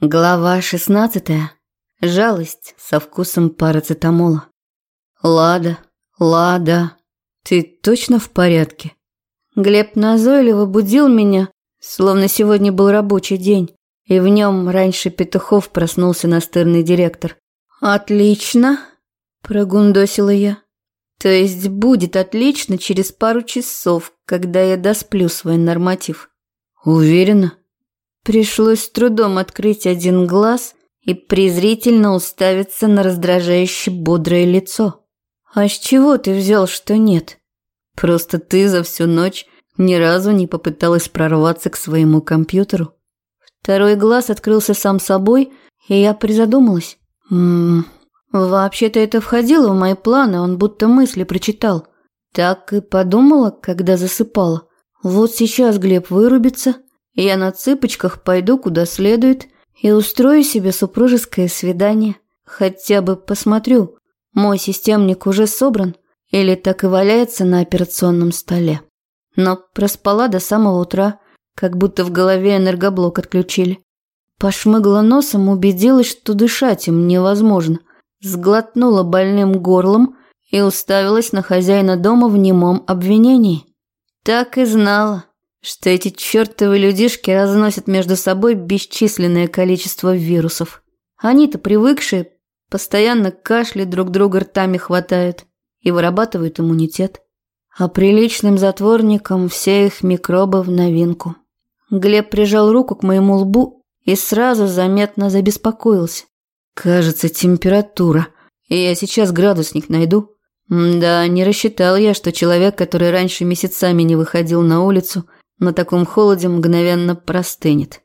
Глава 16. Жалость со вкусом парацетамола. Лада, Лада, ты точно в порядке? Глеб назойливо будил меня, словно сегодня был рабочий день, и в нем раньше петухов проснулся настырный директор. Отлично, прогундосила я. То есть будет отлично через пару часов, когда я досплю свой норматив. Уверена? Пришлось с трудом открыть один глаз и презрительно уставиться на раздражающе бодрое лицо. «А с чего ты взял, что нет?» «Просто ты за всю ночь ни разу не попыталась прорваться к своему компьютеру». Второй глаз открылся сам собой, и я призадумалась. «Ммм, вообще-то это входило в мои планы, он будто мысли прочитал. Так и подумала, когда засыпала. Вот сейчас Глеб вырубится, я на цыпочках пойду куда следует и устрою себе супружеское свидание. Хотя бы посмотрю, мой системник уже собран или так и валяется на операционном столе. Но проспала до самого утра, как будто в голове энергоблок отключили. Пошмыгла носом, убедилась, что дышать им невозможно. Сглотнула больным горлом и уставилась на хозяина дома в немом обвинении. Так и знала что эти чертовы людишки разносят между собой бесчисленное количество вирусов. Они-то привыкшие, постоянно кашля друг друга ртами хватают и вырабатывают иммунитет. А приличным затворникам все их микробы в новинку. Глеб прижал руку к моему лбу и сразу заметно забеспокоился. Кажется, температура. Я сейчас градусник найду. Да, не рассчитал я, что человек, который раньше месяцами не выходил на улицу, на таком холоде мгновенно простынет.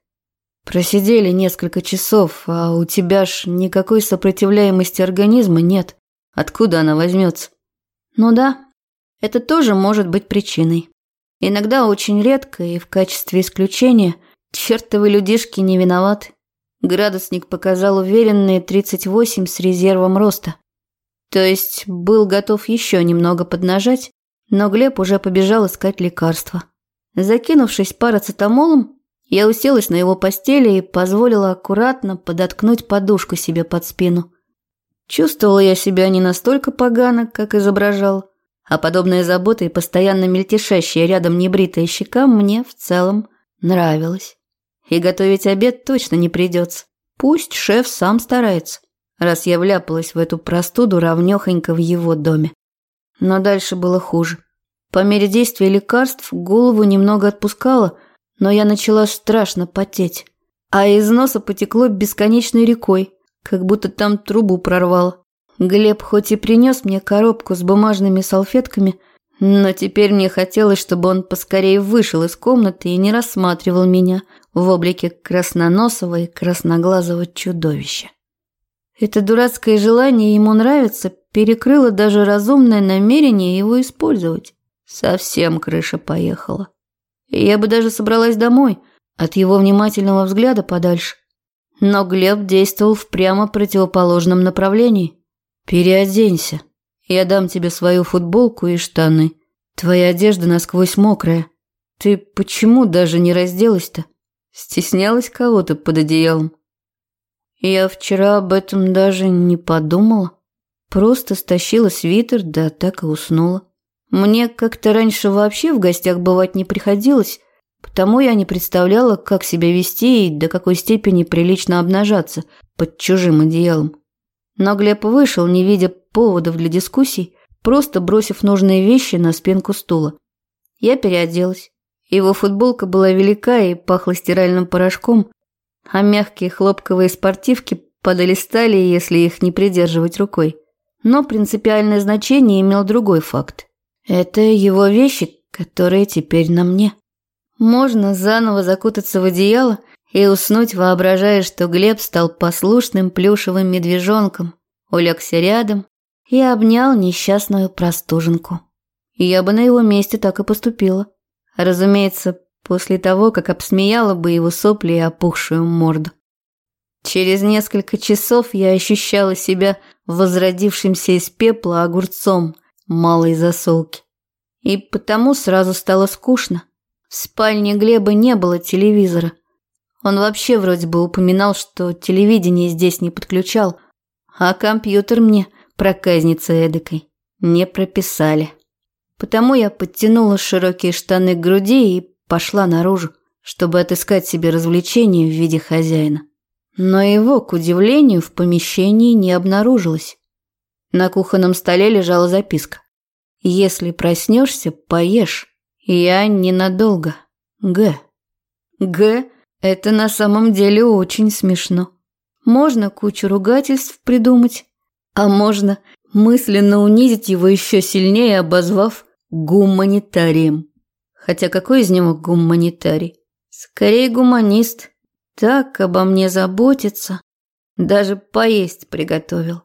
Просидели несколько часов, а у тебя ж никакой сопротивляемости организма нет. Откуда она возьмется? Ну да, это тоже может быть причиной. Иногда очень редко и в качестве исключения чертовы людишки не виноваты. Градусник показал уверенные 38 с резервом роста. То есть был готов еще немного поднажать, но Глеб уже побежал искать лекарства. Закинувшись парацетамолом, я уселась на его постели и позволила аккуратно подоткнуть подушку себе под спину. Чувствовала я себя не настолько погано, как изображал, а подобная забота и постоянно мельтешащая рядом небритая щека мне в целом нравилась. И готовить обед точно не придется. Пусть шеф сам старается, раз я вляпалась в эту простуду равнёхонько в его доме. Но дальше было хуже. По мере действия лекарств голову немного отпускало, но я начала страшно потеть. А из носа потекло бесконечной рекой, как будто там трубу прорвало. Глеб хоть и принес мне коробку с бумажными салфетками, но теперь мне хотелось, чтобы он поскорее вышел из комнаты и не рассматривал меня в облике красноносого и красноглазого чудовища. Это дурацкое желание ему нравится перекрыло даже разумное намерение его использовать. Совсем крыша поехала. я бы даже собралась домой, от его внимательного взгляда подальше. Но Глеб действовал в прямо противоположном направлении. «Переоденься. Я дам тебе свою футболку и штаны. Твоя одежда насквозь мокрая. Ты почему даже не разделась-то? Стеснялась кого-то под одеялом?» Я вчера об этом даже не подумала. Просто стащила свитер, да так и уснула. Мне как-то раньше вообще в гостях бывать не приходилось, потому я не представляла, как себя вести и до какой степени прилично обнажаться под чужим одеялом. Но Глеб вышел, не видя поводов для дискуссий, просто бросив нужные вещи на спинку стула. Я переоделась. Его футболка была велика и пахла стиральным порошком, а мягкие хлопковые спортивки падали стали, если их не придерживать рукой. Но принципиальное значение имел другой факт. Это его вещи, которые теперь на мне. Можно заново закутаться в одеяло и уснуть, воображая, что Глеб стал послушным плюшевым медвежонком, улегся рядом и обнял несчастную простуженку. Я бы на его месте так и поступила. Разумеется, после того, как обсмеяла бы его сопли и опухшую морду. Через несколько часов я ощущала себя возродившимся из пепла огурцом – малой засолки. И потому сразу стало скучно. В спальне Глеба не было телевизора. Он вообще вроде бы упоминал, что телевидение здесь не подключал, а компьютер мне, проказница эдакой, не прописали. Потому я подтянула широкие штаны к груди и пошла наружу, чтобы отыскать себе развлечение в виде хозяина. Но его, к удивлению, в помещении не обнаружилось. На кухонном столе лежала записка. «Если проснешься, поешь. Я ненадолго. Г». «Г» – это на самом деле очень смешно. Можно кучу ругательств придумать, а можно мысленно унизить его еще сильнее, обозвав гуманитарием. Хотя какой из него гуманитарий? Скорее гуманист. Так обо мне заботится. Даже поесть приготовил.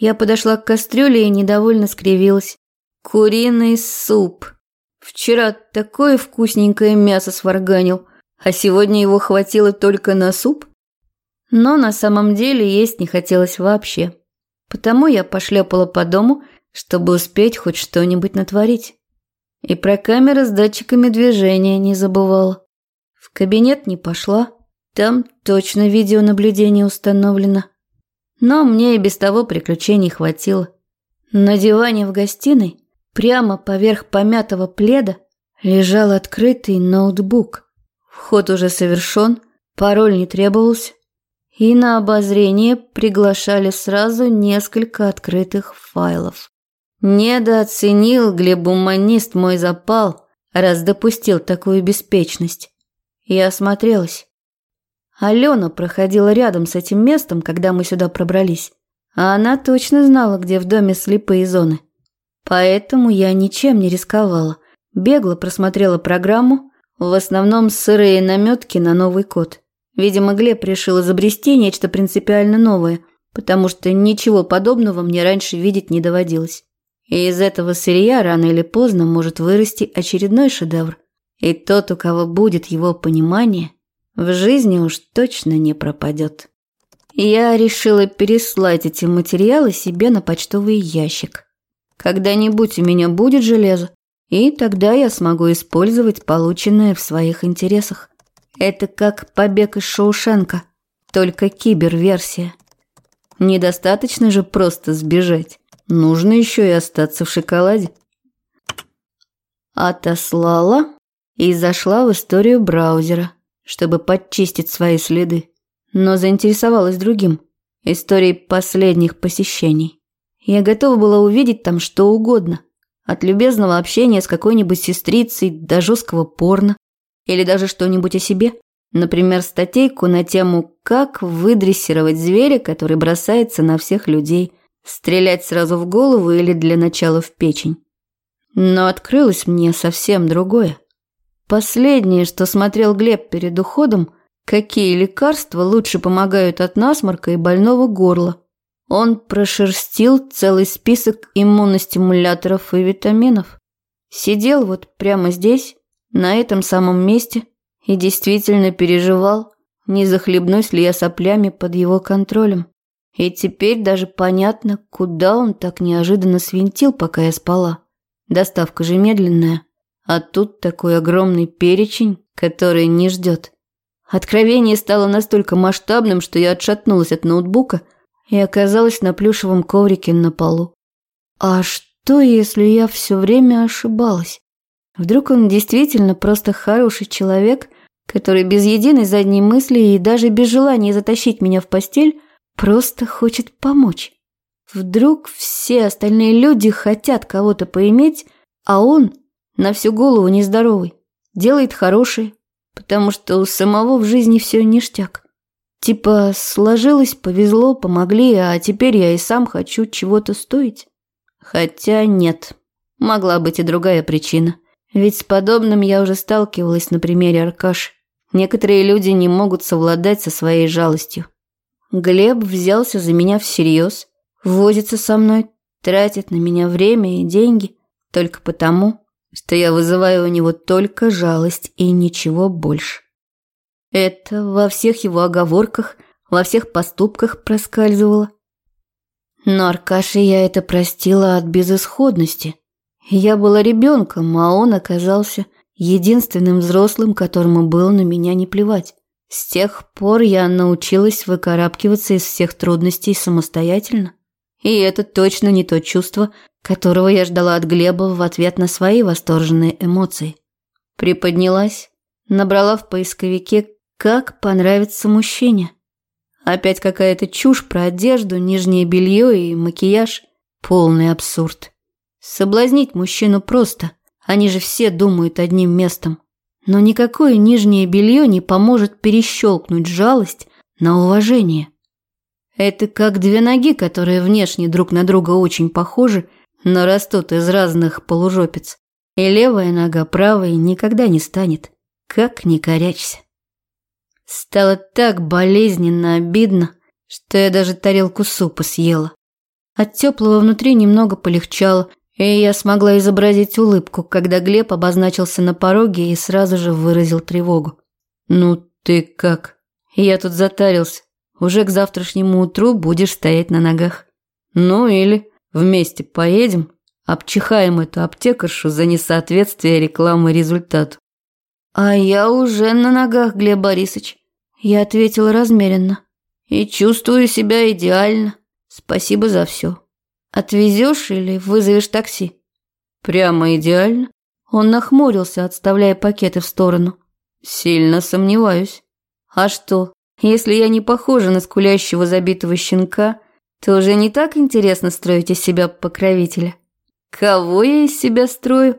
Я подошла к кастрюле и недовольно скривилась. Куриный суп. Вчера такое вкусненькое мясо сварганил, а сегодня его хватило только на суп. Но на самом деле есть не хотелось вообще. Потому я пошлепала по дому, чтобы успеть хоть что-нибудь натворить. И про камеры с датчиками движения не забывала. В кабинет не пошла, там точно видеонаблюдение установлено. Но мне и без того приключений хватило. На диване в гостиной, прямо поверх помятого пледа, лежал открытый ноутбук. Вход уже совершен, пароль не требовался. И на обозрение приглашали сразу несколько открытых файлов. Недооценил глебуманист мой запал, раз допустил такую беспечность. Я осмотрелась. Алена проходила рядом с этим местом, когда мы сюда пробрались. А она точно знала, где в доме слепые зоны. Поэтому я ничем не рисковала. Бегло просмотрела программу, в основном сырые наметки на новый код. Видимо, Глеб решил изобрести нечто принципиально новое, потому что ничего подобного мне раньше видеть не доводилось. И из этого сырья рано или поздно может вырасти очередной шедевр. И тот, у кого будет его понимание, в жизни уж точно не пропадет. Я решила переслать эти материалы себе на почтовый ящик. Когда-нибудь у меня будет железо, и тогда я смогу использовать полученное в своих интересах. Это как побег из Шоушенка, только киберверсия. Недостаточно же просто сбежать. Нужно еще и остаться в шоколаде. Отослала и зашла в историю браузера, чтобы подчистить свои следы. Но заинтересовалась другим – историей последних посещений. Я готова была увидеть там что угодно. От любезного общения с какой-нибудь сестрицей до жесткого порно. Или даже что-нибудь о себе. Например, статейку на тему «Как выдрессировать зверя, который бросается на всех людей». Стрелять сразу в голову или для начала в печень. Но открылось мне совсем другое. Последнее, что смотрел Глеб перед уходом, какие лекарства лучше помогают от насморка и больного горла. Он прошерстил целый список иммуностимуляторов и витаминов. Сидел вот прямо здесь, на этом самом месте, и действительно переживал, не захлебнусь ли я соплями под его контролем. И теперь даже понятно, куда он так неожиданно свинтил, пока я спала. Доставка же медленная, а тут такой огромный перечень, который не ждет. Откровение стало настолько масштабным, что я отшатнулась от ноутбука и оказалась на плюшевом коврике на полу. А что, если я все время ошибалась? Вдруг он действительно просто хороший человек, который без единой задней мысли и даже без желания затащить меня в постель Просто хочет помочь. Вдруг все остальные люди хотят кого-то поиметь, а он на всю голову нездоровый. Делает хорошее, потому что у самого в жизни все ништяк. Типа сложилось, повезло, помогли, а теперь я и сам хочу чего-то стоить. Хотя нет, могла быть и другая причина. Ведь с подобным я уже сталкивалась на примере Аркаш. Некоторые люди не могут совладать со своей жалостью. Глеб взялся за меня всерьез, возится со мной, тратит на меня время и деньги только потому, что я вызываю у него только жалость и ничего больше. Это во всех его оговорках, во всех поступках проскальзывало. Но Аркаше я это простила от безысходности. Я была ребенком, а он оказался единственным взрослым, которому было на меня не плевать. С тех пор я научилась выкарабкиваться из всех трудностей самостоятельно. И это точно не то чувство, которого я ждала от Глеба в ответ на свои восторженные эмоции. Приподнялась, набрала в поисковике «Как понравится мужчине». Опять какая-то чушь про одежду, нижнее белье и макияж. Полный абсурд. Соблазнить мужчину просто. Они же все думают одним местом. Но никакое нижнее белье не поможет перещелкнуть жалость на уважение. Это как две ноги, которые внешне друг на друга очень похожи, но растут из разных полужопиц. И левая нога правой никогда не станет. Как ни корячься. Стало так болезненно обидно, что я даже тарелку супа съела. От теплого внутри немного полегчало, и я смогла изобразить улыбку, когда Глеб обозначился на пороге и сразу же выразил тревогу. «Ну ты как?» Я тут затарился. Уже к завтрашнему утру будешь стоять на ногах. Ну или вместе поедем, обчихаем эту аптекаршу за несоответствие рекламы результату. А я уже на ногах, Глеб Борисович. Я ответила размеренно. И чувствую себя идеально. Спасибо за все. Отвезешь или вызовешь такси? Прямо идеально. Он нахмурился, отставляя пакеты в сторону. Сильно сомневаюсь. А что, если я не похожа на скулящего забитого щенка, то уже не так интересно строить из себя покровителя. Кого я из себя строю?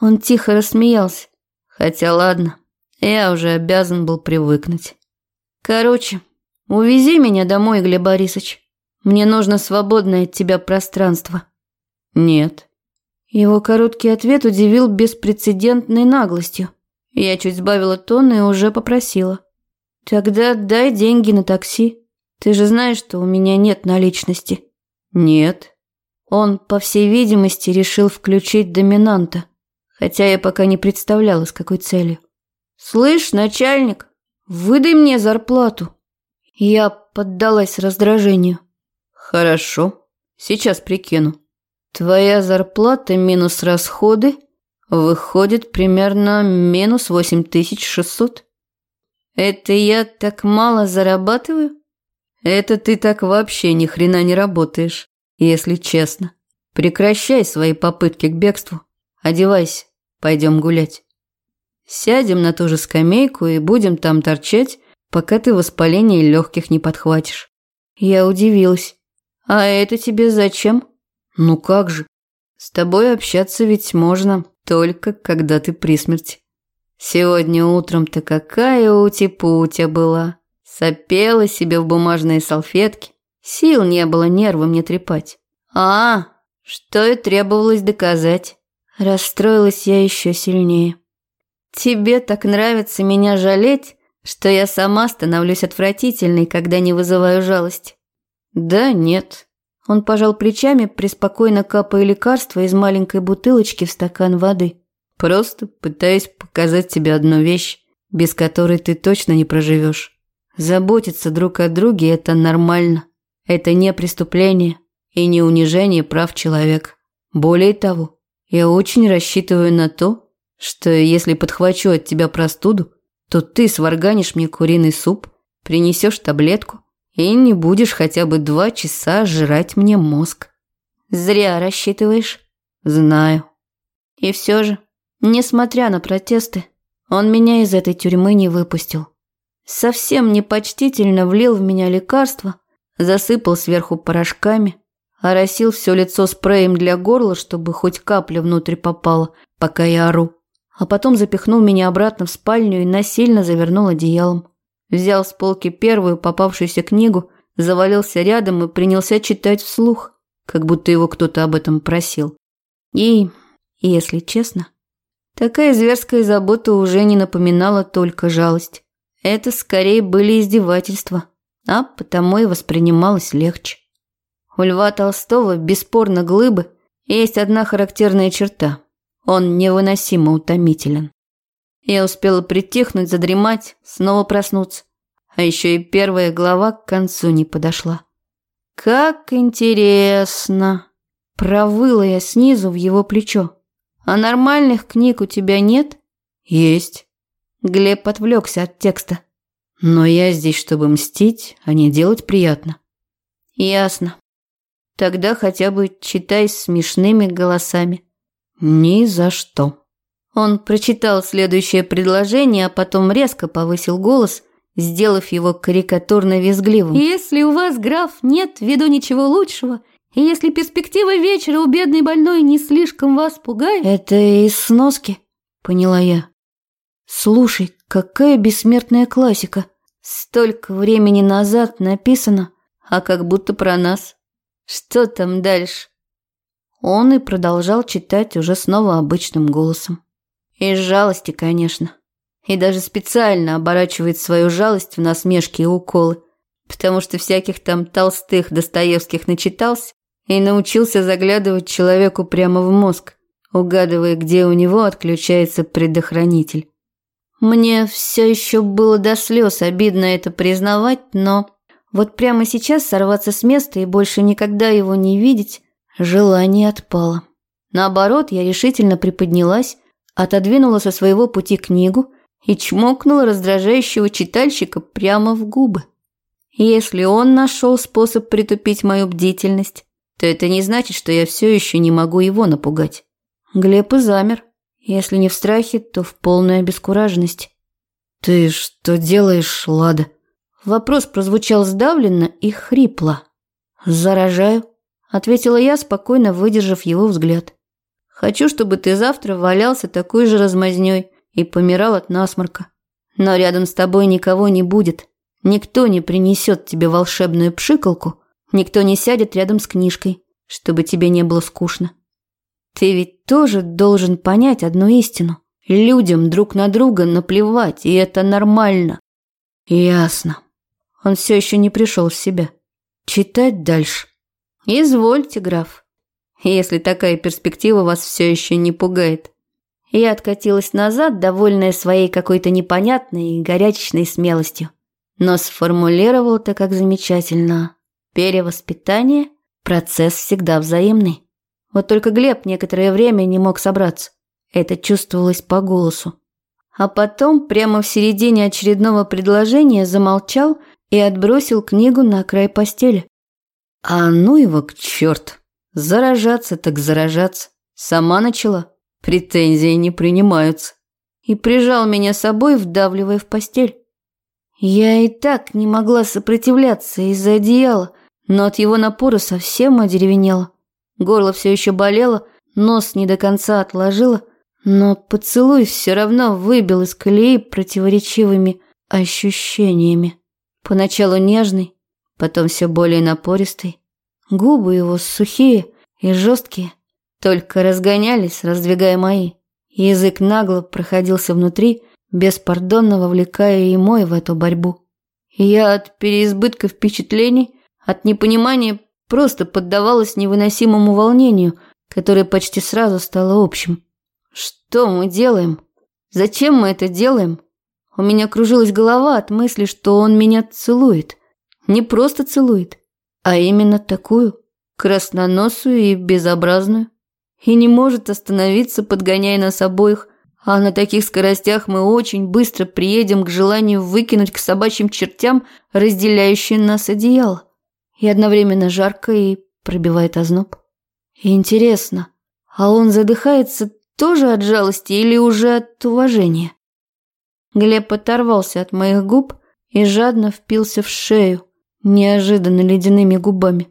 Он тихо рассмеялся. Хотя ладно, я уже обязан был привыкнуть. Короче, увези меня домой, Глеб Борисович. Мне нужно свободное от тебя пространство. Нет. Его короткий ответ удивил беспрецедентной наглостью. Я чуть сбавила тон и уже попросила. Тогда дай деньги на такси. Ты же знаешь, что у меня нет наличности. Нет. Он, по всей видимости, решил включить доминанта, хотя я пока не представляла, с какой целью. Слышь, начальник, выдай мне зарплату. Я поддалась раздражению. Хорошо, сейчас прикину. Твоя зарплата минус расходы выходит примерно минус восемь тысяч шестьсот. Это я так мало зарабатываю? Это ты так вообще ни хрена не работаешь, если честно. Прекращай свои попытки к бегству. Одевайся, пойдем гулять. Сядем на ту же скамейку и будем там торчать, пока ты воспаление легких не подхватишь. Я удивилась. А это тебе зачем? Ну как же? С тобой общаться ведь можно только когда ты при смерти. Сегодня утром-то какая ути-путя была. Сопела себе в бумажные салфетки. Сил не было нервы мне трепать. А, что и требовалось доказать. Расстроилась я еще сильнее. Тебе так нравится меня жалеть, что я сама становлюсь отвратительной, когда не вызываю жалости. Да нет. Он пожал плечами, преспокойно капая лекарство из маленькой бутылочки в стакан воды. Просто пытаюсь показать тебе одну вещь, без которой ты точно не проживешь. Заботиться друг о друге – это нормально. Это не преступление и не унижение прав человека. Более того, я очень рассчитываю на то, что если подхвачу от тебя простуду, то ты сварганишь мне куриный суп, принесешь таблетку и не будешь хотя бы два часа жрать мне мозг. Зря рассчитываешь. Знаю. И все же Несмотря на протесты, он меня из этой тюрьмы не выпустил. Совсем непочтительно влил в меня лекарство, засыпал сверху порошками, оросил все лицо спреем для горла, чтобы хоть капля внутрь попала, пока я ору. А потом запихнул меня обратно в спальню и насильно завернул одеялом. Взял с полки первую попавшуюся книгу, завалился рядом и принялся читать вслух, как будто его кто-то об этом просил. И, если честно, Такая зверская забота уже не напоминала только жалость. Это скорее были издевательства, а потому и воспринималось легче. У Льва Толстого, бесспорно глыбы, есть одна характерная черта. Он невыносимо утомителен. Я успела притихнуть, задремать, снова проснуться. А еще и первая глава к концу не подошла. «Как интересно!» Провыла я снизу в его плечо. А нормальных книг у тебя нет? Есть. Глеб отвлекся от текста. Но я здесь, чтобы мстить, а не делать приятно. Ясно. Тогда хотя бы читай смешными голосами. Ни за что. Он прочитал следующее предложение, а потом резко повысил голос, сделав его карикатурно визгливым. «Если у вас, граф, нет в виду ничего лучшего, и если перспектива вечера у бедной больной не слишком вас пугает...» «Это из сноски», — поняла я. «Слушай, какая бессмертная классика. Столько времени назад написано, а как будто про нас. Что там дальше?» Он и продолжал читать уже снова обычным голосом. Из жалости, конечно. И даже специально оборачивает свою жалость в насмешки и уколы, потому что всяких там толстых Достоевских начитался и научился заглядывать человеку прямо в мозг, угадывая, где у него отключается предохранитель. Мне все еще было до слез обидно это признавать, но вот прямо сейчас сорваться с места и больше никогда его не видеть желание отпало. Наоборот, я решительно приподнялась, отодвинула со своего пути книгу и чмокнула раздражающего читальщика прямо в губы. Если он нашел способ притупить мою бдительность, то это не значит, что я все еще не могу его напугать. Глеб и замер. Если не в страхе, то в полной обескураженности. «Ты что делаешь, Лада?» Вопрос прозвучал сдавленно и хрипло. «Заражаю», — ответила я, спокойно выдержав его взгляд. Хочу, чтобы ты завтра валялся такой же размазнёй и помирал от насморка. Но рядом с тобой никого не будет. Никто не принесет тебе волшебную пшикалку, никто не сядет рядом с книжкой, чтобы тебе не было скучно. Ты ведь тоже должен понять одну истину. Людям друг на друга наплевать, и это нормально. Ясно. Он все еще не пришел в себя. Читать дальше. Извольте, граф если такая перспектива вас все еще не пугает. Я откатилась назад, довольная своей какой-то непонятной и горячечной смелостью. Но сформулировал-то как замечательно. Перевоспитание – процесс всегда взаимный. Вот только Глеб некоторое время не мог собраться. Это чувствовалось по голосу. А потом, прямо в середине очередного предложения, замолчал и отбросил книгу на край постели. «А ну его к черту!» Заражаться так заражаться. Сама начала. Претензии не принимаются. И прижал меня собой, вдавливая в постель. Я и так не могла сопротивляться из-за одеяла, но от его напора совсем одеревенела. Горло все еще болело, нос не до конца отложило, но поцелуй все равно выбил из колеи противоречивыми ощущениями. Поначалу нежный, потом все более напористый. Губы его сухие и жесткие, только разгонялись, раздвигая мои. Язык нагло проходился внутри, беспардонно вовлекая и мой в эту борьбу. Я от переизбытка впечатлений, от непонимания просто поддавалась невыносимому волнению, которое почти сразу стало общим. Что мы делаем? Зачем мы это делаем? У меня кружилась голова от мысли, что он меня целует. Не просто целует, а именно такую, красноносую и безобразную. И не может остановиться, подгоняя нас обоих, а на таких скоростях мы очень быстро приедем к желанию выкинуть к собачьим чертям разделяющее нас одеяло. И одновременно жарко и пробивает озноб. И интересно, а он задыхается тоже от жалости или уже от уважения? Глеб оторвался от моих губ и жадно впился в шею, неожиданно ледяными губами,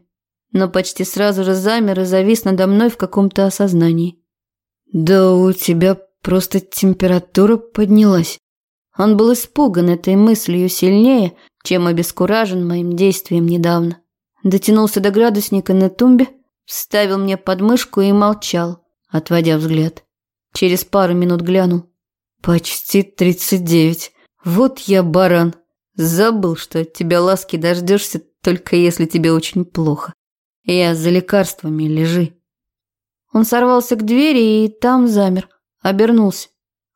но почти сразу же замер и завис надо мной в каком-то осознании. «Да у тебя просто температура поднялась». Он был испуган этой мыслью сильнее, чем обескуражен моим действием недавно. Дотянулся до градусника на тумбе, вставил мне подмышку и молчал, отводя взгляд. Через пару минут глянул. «Почти тридцать девять. Вот я баран. Забыл, что от тебя ласки дождешься только если тебе очень плохо. Я за лекарствами, лежи. Он сорвался к двери и там замер, обернулся.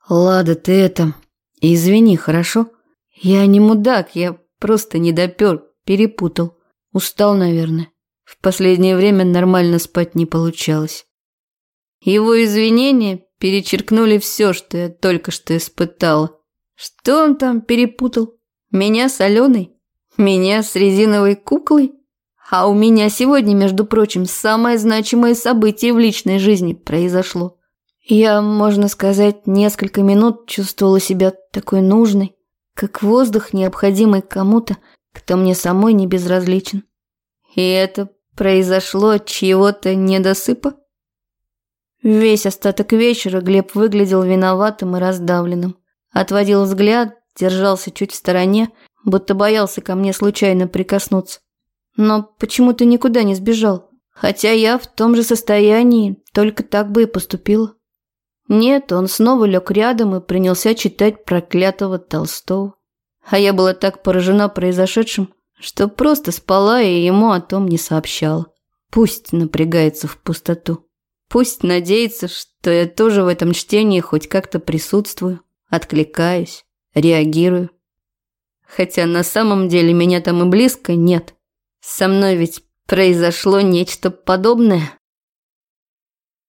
Лада, ты это... Извини, хорошо? Я не мудак, я просто не допер, перепутал. Устал, наверное. В последнее время нормально спать не получалось. Его извинения перечеркнули все, что я только что испытала. Что он там перепутал? Меня с Аленой? Меня с резиновой куклой? А у меня сегодня, между прочим, самое значимое событие в личной жизни произошло. Я, можно сказать, несколько минут чувствовала себя такой нужной, как воздух, необходимый кому-то, кто мне самой не безразличен. И это произошло от чьего-то недосыпа? Весь остаток вечера Глеб выглядел виноватым и раздавленным. Отводил взгляд, держался чуть в стороне, будто боялся ко мне случайно прикоснуться. Но почему-то никуда не сбежал, хотя я в том же состоянии, только так бы и поступила. Нет, он снова лег рядом и принялся читать проклятого Толстого. А я была так поражена произошедшим, что просто спала и ему о том не сообщала. Пусть напрягается в пустоту. Пусть надеется, что я тоже в этом чтении хоть как-то присутствую, откликаюсь, реагирую. Хотя на самом деле меня там и близко нет. Со мной ведь произошло нечто подобное.